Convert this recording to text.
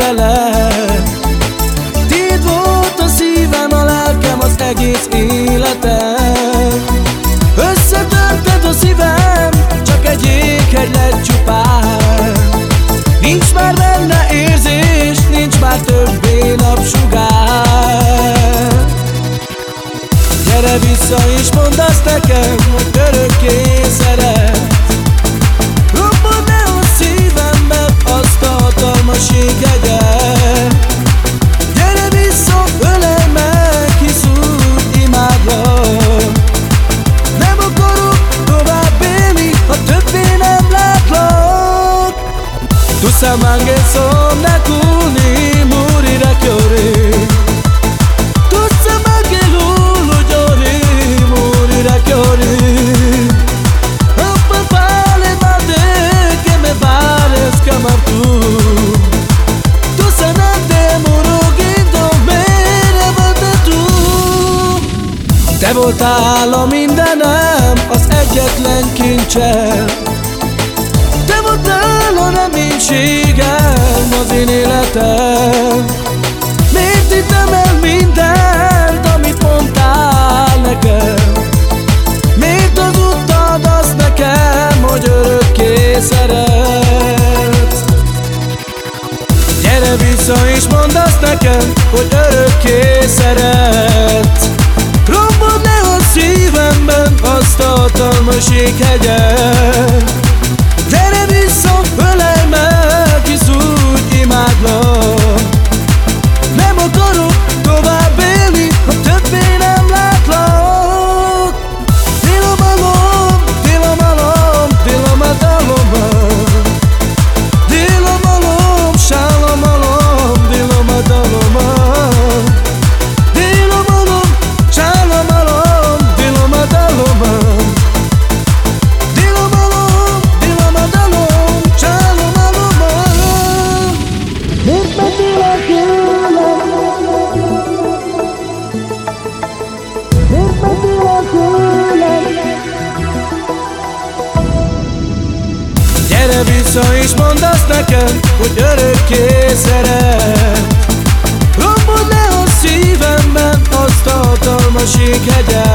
szerettelek Tiéd volt a szívem, a lelkem, az egész életem Összetörted a szívem, csak egy jéghegy lett csupán. Nincs már benne érzés, nincs már többé napsugár. Gyere vissza és mondd azt nekem, hogy örökké szeret Sa mange som na kuni morirà chiore Tu sa mange lulu llori morirà chiore Apa vale mate que me vales como tú Tu. Sa na te voltál a mindenem, az egyetlen kincsem reménységem az én életem. Miért hittem el mindent, amit mondtál nekem? Miért hazudtad azt nekem, hogy örökké szeretsz? Gyere vissza és mondd azt nekem, hogy örökké szeretsz. Rombod le a szívemben azt a hatalmas jéghegyet Gyere vissza és mondd azt nekem, hogy örökké szeret. Rombod le a szívemben azt a hatalmas jéghegyet